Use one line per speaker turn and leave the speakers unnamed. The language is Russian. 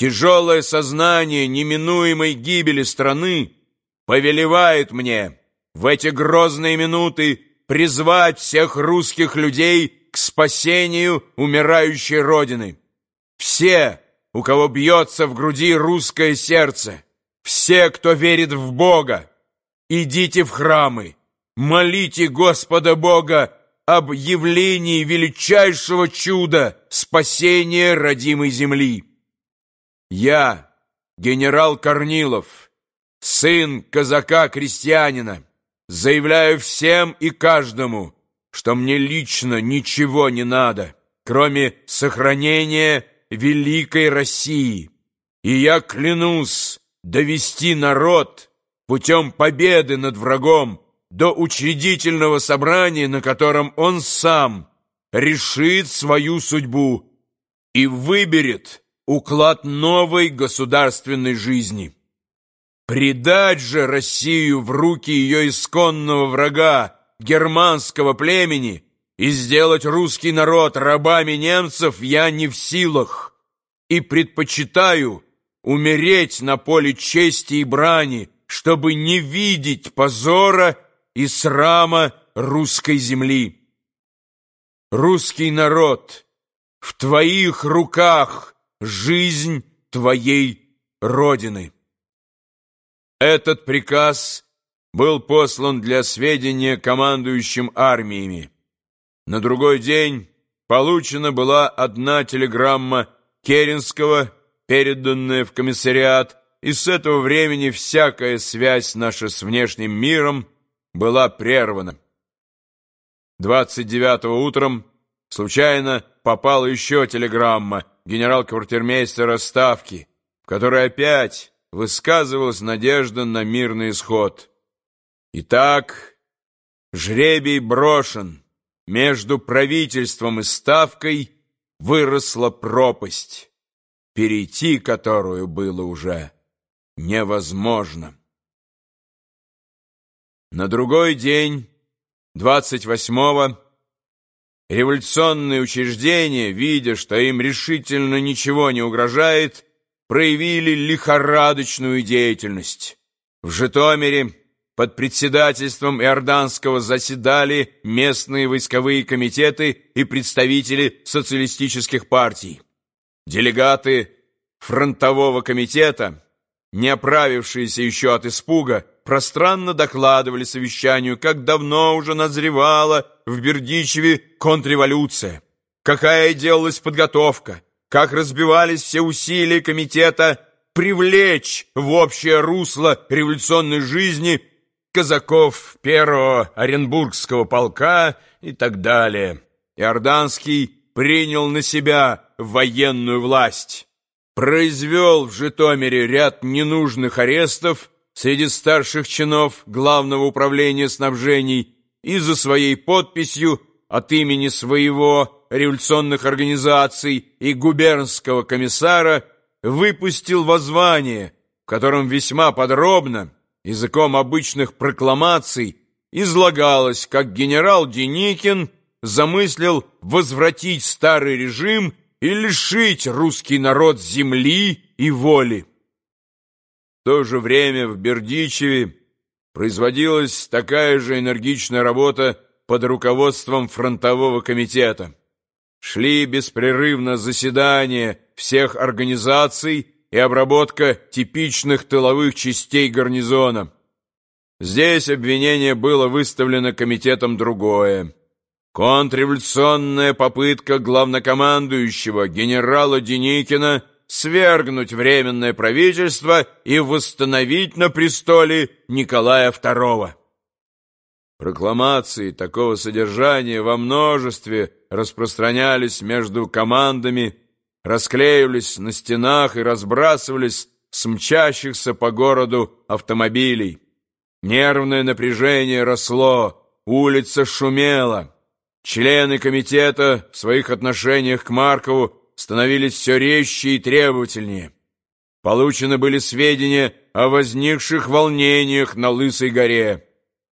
Тяжелое сознание неминуемой гибели страны повелевает мне в эти грозные минуты призвать всех русских людей к спасению умирающей Родины. Все, у кого бьется в груди русское сердце, все, кто верит в Бога, идите в храмы, молите Господа Бога об явлении величайшего чуда спасения родимой земли. Я, генерал Корнилов, сын казака-крестьянина, заявляю всем и каждому, что мне лично ничего не надо, кроме сохранения великой России. И я клянусь довести народ путем победы над врагом до учредительного собрания, на котором он сам решит свою судьбу и выберет уклад новой государственной жизни. Предать же Россию в руки ее исконного врага, германского племени, и сделать русский народ рабами немцев я не в силах, и предпочитаю умереть на поле чести и брани, чтобы не видеть позора и срама русской земли. Русский народ, в твоих руках жизнь твоей Родины. Этот приказ был послан для сведения командующим армиями. На другой день получена была одна телеграмма Керенского, переданная в комиссариат, и с этого времени всякая связь наша с внешним миром была прервана. 29 утром случайно попала еще телеграмма генерал-квартирмейстера Ставки, в опять высказывалась надежда на мирный исход. Итак, жребий брошен, между правительством и Ставкой выросла пропасть, перейти которую было уже невозможно. На другой день, 28-го, революционные учреждения, видя, что им решительно ничего не угрожает, проявили лихорадочную деятельность. В Житомире под председательством Иорданского заседали местные войсковые комитеты и представители социалистических партий. Делегаты фронтового комитета, не оправившиеся еще от испуга, пространно докладывали совещанию, как давно уже назревала в Бердичеве контрреволюция, какая делалась подготовка, как разбивались все усилия комитета привлечь в общее русло революционной жизни казаков первого Оренбургского полка и так далее. Иорданский принял на себя военную власть, произвел в Житомире ряд ненужных арестов среди старших чинов Главного управления снабжений и за своей подписью от имени своего революционных организаций и губернского комиссара выпустил воззвание, в котором весьма подробно, языком обычных прокламаций, излагалось, как генерал Деникин замыслил возвратить старый режим и лишить русский народ земли и воли. В то же время в Бердичеве производилась такая же энергичная работа под руководством фронтового комитета. Шли беспрерывно заседания всех организаций и обработка типичных тыловых частей гарнизона. Здесь обвинение было выставлено комитетом другое. Контрреволюционная попытка главнокомандующего генерала Деникина свергнуть Временное правительство и восстановить на престоле Николая II. Прокламации такого содержания во множестве распространялись между командами, расклеивались на стенах и разбрасывались с мчащихся по городу автомобилей. Нервное напряжение росло, улица шумела. Члены комитета в своих отношениях к Маркову становились все резче и требовательнее. Получены были сведения о возникших волнениях на Лысой горе.